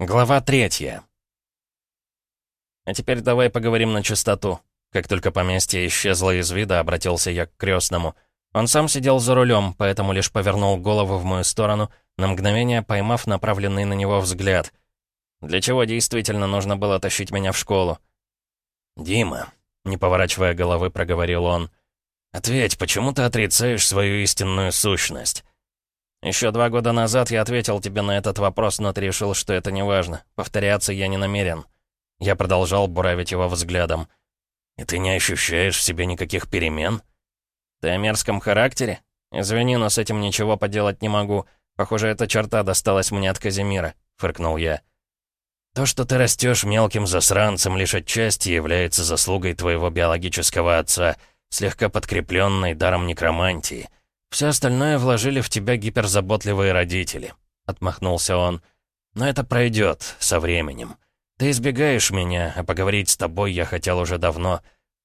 Глава третья. А теперь давай поговорим на чистоту. Как только поместье исчезло из вида, обратился я к крестному. Он сам сидел за рулем, поэтому лишь повернул голову в мою сторону, на мгновение поймав направленный на него взгляд. Для чего действительно нужно было тащить меня в школу? «Дима», — не поворачивая головы, проговорил он, — «ответь, почему ты отрицаешь свою истинную сущность?» Еще два года назад я ответил тебе на этот вопрос, но ты решил, что это не важно. Повторяться я не намерен. Я продолжал буравить его взглядом. «И ты не ощущаешь в себе никаких перемен?» «Ты о мерзком характере? Извини, но с этим ничего поделать не могу. Похоже, эта черта досталась мне от Казимира», — фыркнул я. «То, что ты растешь мелким засранцем, лишь отчасти является заслугой твоего биологического отца, слегка подкрепленной даром некромантии». «Все остальное вложили в тебя гиперзаботливые родители», — отмахнулся он. «Но это пройдет со временем. Ты избегаешь меня, а поговорить с тобой я хотел уже давно.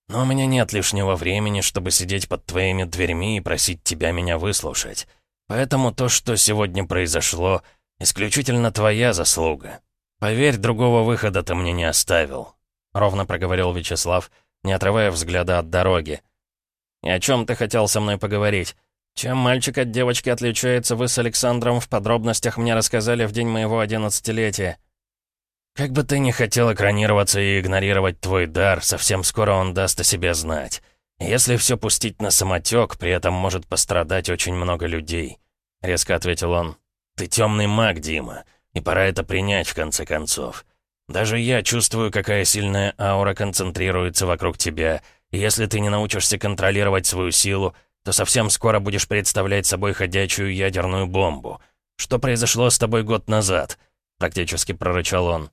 Но у меня нет лишнего времени, чтобы сидеть под твоими дверьми и просить тебя меня выслушать. Поэтому то, что сегодня произошло, исключительно твоя заслуга. Поверь, другого выхода ты мне не оставил», — ровно проговорил Вячеслав, не отрывая взгляда от дороги. «И о чем ты хотел со мной поговорить?» Чем мальчик от девочки отличается, вы с Александром в подробностях мне рассказали в день моего одиннадцатилетия. Как бы ты ни хотел экранироваться и игнорировать твой дар, совсем скоро он даст о себе знать. Если все пустить на самотек, при этом может пострадать очень много людей. Резко ответил он. Ты темный маг, Дима, и пора это принять в конце концов. Даже я чувствую, какая сильная аура концентрируется вокруг тебя, если ты не научишься контролировать свою силу, то совсем скоро будешь представлять собой ходячую ядерную бомбу. Что произошло с тобой год назад?» Практически прорычал он.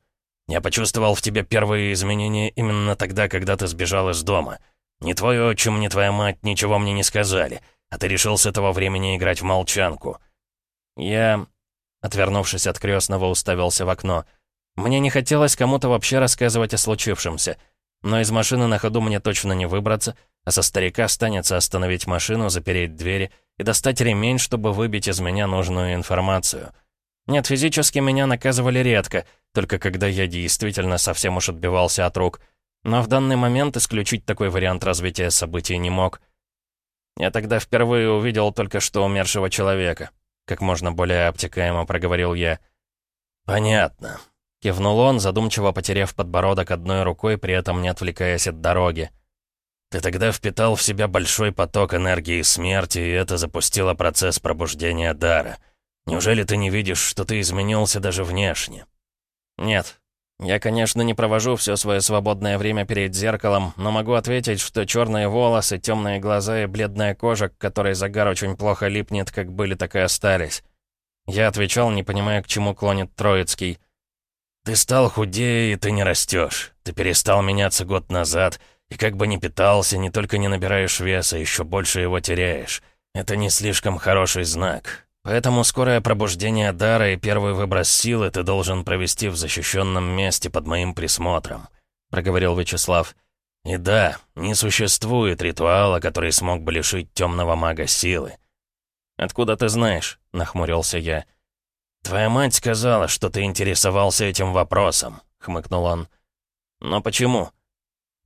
«Я почувствовал в тебе первые изменения именно тогда, когда ты сбежал из дома. Ни твой отчим, ни твоя мать ничего мне не сказали, а ты решил с этого времени играть в молчанку». Я, отвернувшись от крестного, уставился в окно. Мне не хотелось кому-то вообще рассказывать о случившемся, но из машины на ходу мне точно не выбраться, а со старика станется остановить машину, запереть двери и достать ремень, чтобы выбить из меня нужную информацию. Нет, физически меня наказывали редко, только когда я действительно совсем уж отбивался от рук. Но в данный момент исключить такой вариант развития событий не мог. Я тогда впервые увидел только что умершего человека. Как можно более обтекаемо проговорил я. «Понятно», — кивнул он, задумчиво потеряв подбородок одной рукой, при этом не отвлекаясь от дороги. Ты тогда впитал в себя большой поток энергии смерти, и это запустило процесс пробуждения дара. Неужели ты не видишь, что ты изменился даже внешне? Нет. Я, конечно, не провожу все свое свободное время перед зеркалом, но могу ответить, что черные волосы, темные глаза и бледная кожа, к которой загар очень плохо липнет, как были, так и остались. Я отвечал, не понимая, к чему клонит Троицкий. «Ты стал худее, и ты не растешь. Ты перестал меняться год назад». И как бы ни питался, не только не набираешь веса, еще больше его теряешь. Это не слишком хороший знак. Поэтому скорое пробуждение дара и первый выброс силы ты должен провести в защищенном месте под моим присмотром», — проговорил Вячеслав. «И да, не существует ритуала, который смог бы лишить темного мага силы». «Откуда ты знаешь?» — нахмурился я. «Твоя мать сказала, что ты интересовался этим вопросом», — хмыкнул он. «Но почему?»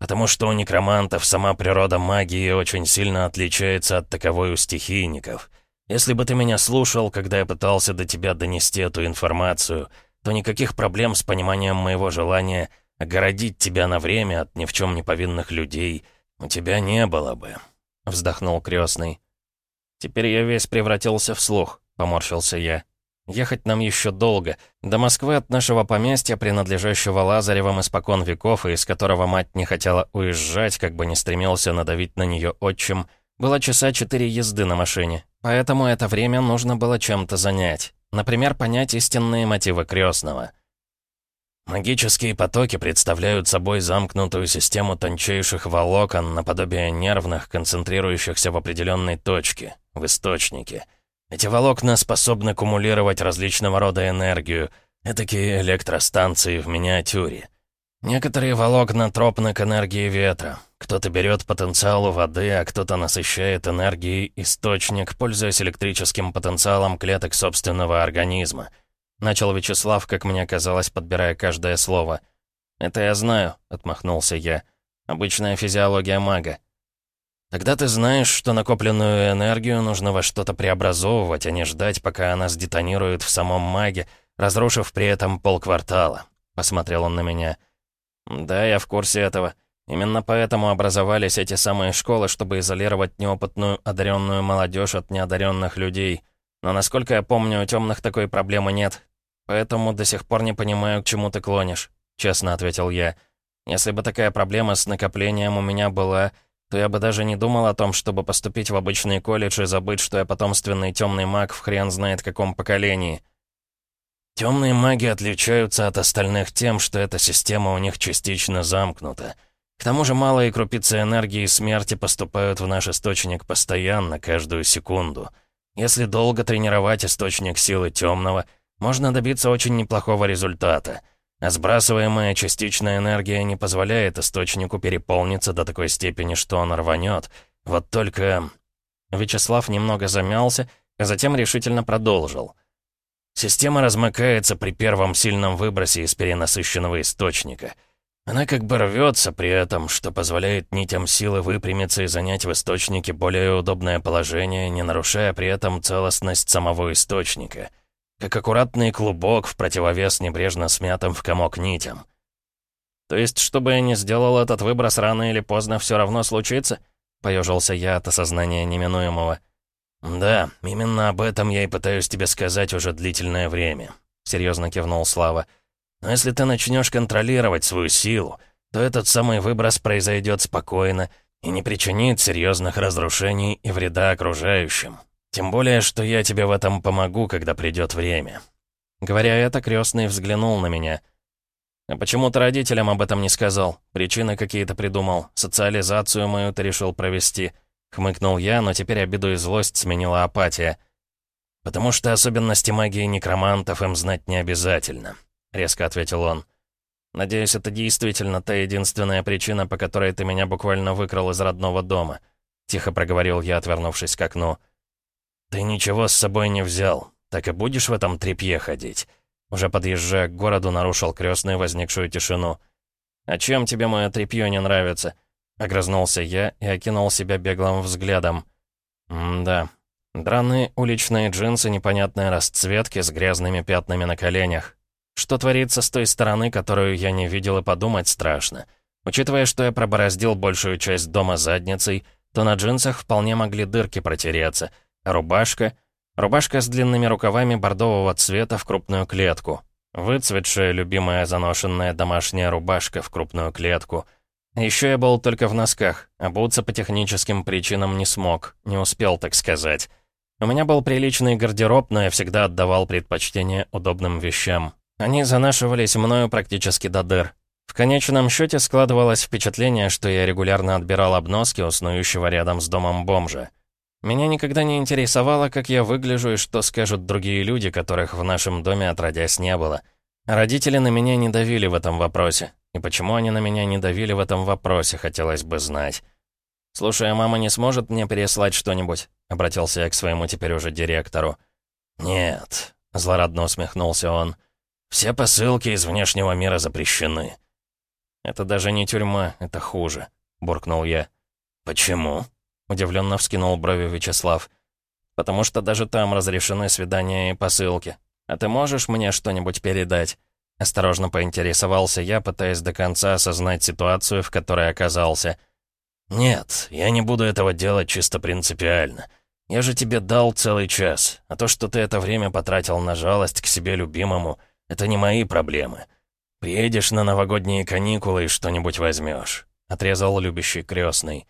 Потому что у некромантов сама природа магии очень сильно отличается от таковой у стихийников. Если бы ты меня слушал, когда я пытался до тебя донести эту информацию, то никаких проблем с пониманием моего желания огородить тебя на время от ни в чем не повинных людей у тебя не было бы», — вздохнул крестный. «Теперь я весь превратился в слух», — поморщился я. Ехать нам еще долго. До Москвы от нашего поместья, принадлежащего Лазаревым испокон веков, и из которого мать не хотела уезжать, как бы не стремился надавить на нее отчим, было часа четыре езды на машине. Поэтому это время нужно было чем-то занять. Например, понять истинные мотивы крестного. Магические потоки представляют собой замкнутую систему тончайших волокон, наподобие нервных, концентрирующихся в определенной точке, в источнике — эти волокна способны кумулировать различного рода энергию, этакие электростанции в миниатюре. Некоторые волокна тропны к энергии ветра. Кто-то берет потенциал у воды, а кто-то насыщает энергией источник, пользуясь электрическим потенциалом клеток собственного организма. Начал Вячеслав, как мне казалось, подбирая каждое слово. «Это я знаю», — отмахнулся я. «Обычная физиология мага». «Тогда ты знаешь, что накопленную энергию нужно во что-то преобразовывать, а не ждать, пока она сдетонирует в самом маге, разрушив при этом полквартала», — посмотрел он на меня. «Да, я в курсе этого. Именно поэтому образовались эти самые школы, чтобы изолировать неопытную одаренную молодежь от неодаренных людей. Но, насколько я помню, у темных такой проблемы нет. Поэтому до сих пор не понимаю, к чему ты клонишь», — честно ответил я. «Если бы такая проблема с накоплением у меня была, то я бы даже не думал о том, чтобы поступить в обычный колледж и забыть, что я потомственный темный маг в хрен знает каком поколении». Темные маги отличаются от остальных тем, что эта система у них частично замкнута. К тому же малые крупицы энергии смерти поступают в наш источник постоянно, каждую секунду. Если долго тренировать источник силы темного, можно добиться очень неплохого результата. А сбрасываемая частичная энергия не позволяет источнику переполниться до такой степени, что он рванет. Вот только... Вячеслав немного замялся, а затем решительно продолжил. Система размыкается при первом сильном выбросе из перенасыщенного источника — она как бы рвется при этом, что позволяет нитям силы выпрямиться и занять в источнике более удобное положение, не нарушая при этом целостность самого источника. Как аккуратный клубок в противовес небрежно смятым в комок нитям. «То есть, что бы я ни сделал, этот выброс рано или поздно все равно случится?» — поежился я от осознания неминуемого. «Да, именно об этом я и пытаюсь тебе сказать уже длительное время», — серьезно кивнул Слава. Но если ты начнешь контролировать свою силу, то этот самый выброс произойдет спокойно и не причинит серьезных разрушений и вреда окружающим. Тем более, что я тебе в этом помогу, когда придет время». Говоря это, крестный взглянул на меня. «А почему ты родителям об этом не сказал? Причины какие-то придумал. Социализацию мою ты решил провести». Хмыкнул я, но теперь обиду и злость сменила апатия. «Потому что особенности магии некромантов им знать не обязательно. — резко ответил он. «Надеюсь, это действительно та единственная причина, по которой ты меня буквально выкрал из родного дома», — тихо проговорил я, отвернувшись к окну. «Ты ничего с собой не взял. Так и будешь в этом трепье ходить?» Уже подъезжая к городу, нарушил крестный возникшую тишину. «А чем тебе мое трепье не нравится?» Огрызнулся я и окинул себя беглым взглядом. «М-да. Драные уличные джинсы непонятной расцветки с грязными пятнами на коленях. Что творится с той стороны, которую я не видел и подумать страшно. Учитывая, что я пробороздил большую часть дома задницей, то на джинсах вполне могли дырки протереться. Рубашка... Рубашка с длинными рукавами бордового цвета в крупную клетку. Выцветшая, любимая заношенная домашняя рубашка в крупную клетку. Еще я был только в носках, обуться по техническим причинам не смог, не успел, так сказать. У меня был приличный гардероб, но я всегда отдавал предпочтение удобным вещам, они занашивались мною практически до дыр. В конечном счете складывалось впечатление, что я регулярно отбирал обноски у снующего рядом с домом бомжа. Меня никогда не интересовало, как я выгляжу и что скажут другие люди, которых в нашем доме отродясь не было. Родители на меня не давили в этом вопросе. И почему они на меня не давили в этом вопросе, хотелось бы знать. «Слушай, а мама не сможет мне переслать что-нибудь?» — обратился я к своему теперь уже директору. «Нет», — злорадно усмехнулся он, — все посылки из внешнего мира запрещены». «Это даже не тюрьма, это хуже», — буркнул я. «Почему?» — удивленно вскинул брови Вячеслав. «Потому что даже там разрешены свидания и посылки. А ты можешь мне что-нибудь передать?» Осторожно поинтересовался я, пытаясь до конца осознать ситуацию, в которой оказался. «Нет, я не буду этого делать чисто принципиально. Я же тебе дал целый час, а то, что ты это время потратил на жалость к себе любимому — это не мои проблемы. Приедешь на новогодние каникулы и что-нибудь возьмешь», — отрезал любящий крестный.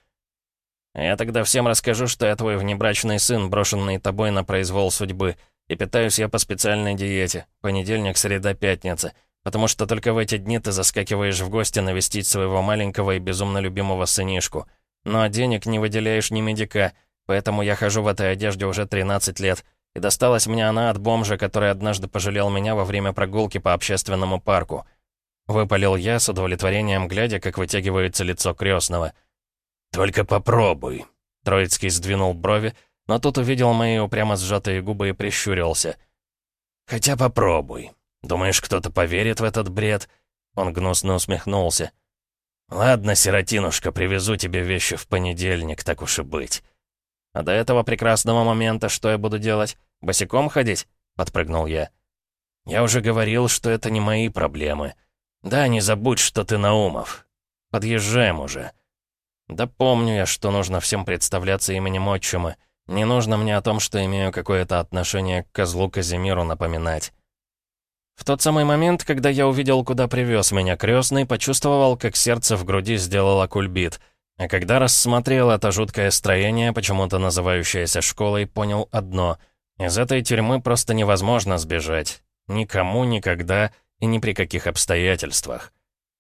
«Я тогда всем расскажу, что я твой внебрачный сын, брошенный тобой на произвол судьбы, и питаюсь я по специальной диете, понедельник, среда, пятница, потому что только в эти дни ты заскакиваешь в гости навестить своего маленького и безумно любимого сынишку. Ну а денег не выделяешь ни медика, поэтому я хожу в этой одежде уже 13 лет, и досталась мне она от бомжа, который однажды пожалел меня во время прогулки по общественному парку. Выпалил я с удовлетворением, глядя, как вытягивается лицо крестного. «Только попробуй!» Троицкий сдвинул брови, но тут увидел мои упрямо сжатые губы и прищурился. «Хотя попробуй. Думаешь, кто-то поверит в этот бред?» Он гнусно усмехнулся. «Ладно, сиротинушка, привезу тебе вещи в понедельник, так уж и быть». «А до этого прекрасного момента что я буду делать? Босиком ходить?» — подпрыгнул я. «Я уже говорил, что это не мои проблемы. Да, не забудь, что ты Наумов. Подъезжаем уже». «Да помню я, что нужно всем представляться именем отчима. Не нужно мне о том, что имею какое-то отношение к козлу Казимиру напоминать». В тот самый момент, когда я увидел, куда привез меня крестный, почувствовал, как сердце в груди сделало кульбит. А когда рассмотрел это жуткое строение, почему-то называющееся школой, понял одно. Из этой тюрьмы просто невозможно сбежать. Никому, никогда и ни при каких обстоятельствах.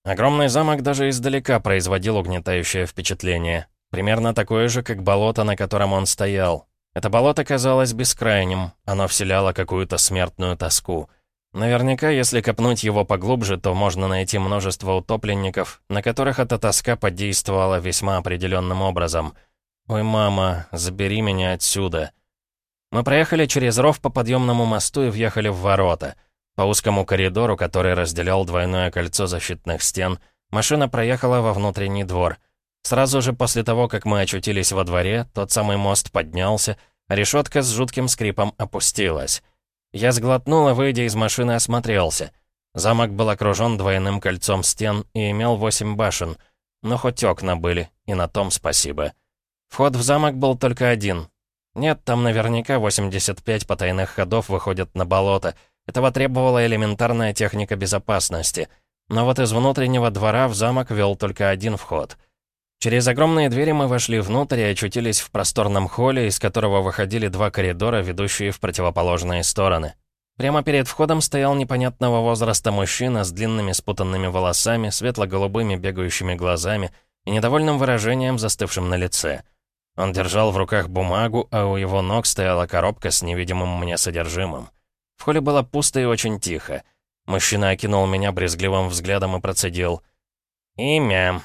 Огромный замок даже издалека производил угнетающее впечатление. Примерно такое же, как болото, на котором он стоял. Это болото казалось бескрайним, оно вселяло какую-то смертную тоску. Наверняка, если копнуть его поглубже, то можно найти множество утопленников, на которых эта тоска подействовала весьма определенным образом. «Ой, мама, забери меня отсюда!» Мы проехали через ров по подъемному мосту и въехали в ворота. По узкому коридору, который разделял двойное кольцо защитных стен, машина проехала во внутренний двор. Сразу же после того, как мы очутились во дворе, тот самый мост поднялся, а решетка с жутким скрипом опустилась. Я сглотнул и, выйдя из машины, осмотрелся. Замок был окружен двойным кольцом стен и имел восемь башен. Но хоть окна были, и на том спасибо. Вход в замок был только один. Нет, там наверняка 85 потайных ходов выходят на болото. Этого требовала элементарная техника безопасности. Но вот из внутреннего двора в замок вел только один вход — Через огромные двери мы вошли внутрь и очутились в просторном холле, из которого выходили два коридора, ведущие в противоположные стороны. Прямо перед входом стоял непонятного возраста мужчина с длинными спутанными волосами, светло-голубыми бегающими глазами и недовольным выражением, застывшим на лице. Он держал в руках бумагу, а у его ног стояла коробка с невидимым мне содержимым. В холле было пусто и очень тихо. Мужчина окинул меня брезгливым взглядом и процедил. «Имя.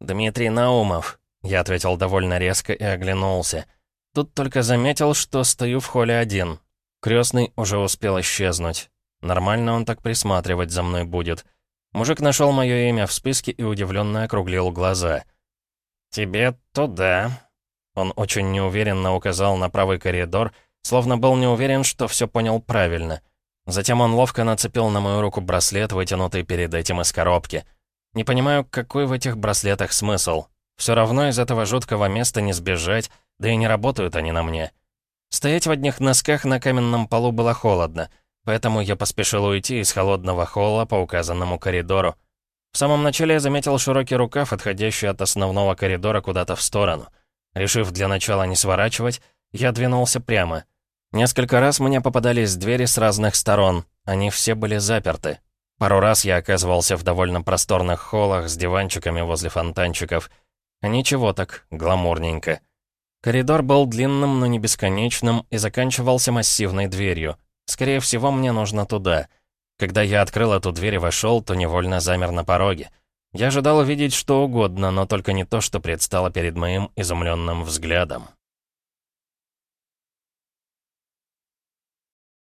«Дмитрий Наумов», — я ответил довольно резко и оглянулся. Тут только заметил, что стою в холле один. Крестный уже успел исчезнуть. Нормально он так присматривать за мной будет. Мужик нашел мое имя в списке и удивленно округлил глаза. «Тебе туда». Он очень неуверенно указал на правый коридор, словно был не уверен, что все понял правильно. Затем он ловко нацепил на мою руку браслет, вытянутый перед этим из коробки. Не понимаю, какой в этих браслетах смысл. Все равно из этого жуткого места не сбежать, да и не работают они на мне. Стоять в одних носках на каменном полу было холодно, поэтому я поспешил уйти из холодного холла по указанному коридору. В самом начале я заметил широкий рукав, отходящий от основного коридора куда-то в сторону. Решив для начала не сворачивать, я двинулся прямо. Несколько раз мне попадались двери с разных сторон, они все были заперты. Пару раз я оказывался в довольно просторных холлах с диванчиками возле фонтанчиков. А ничего так, гламурненько. Коридор был длинным, но не бесконечным, и заканчивался массивной дверью. Скорее всего, мне нужно туда. Когда я открыл эту дверь и вошел, то невольно замер на пороге. Я ожидал увидеть что угодно, но только не то, что предстало перед моим изумленным взглядом.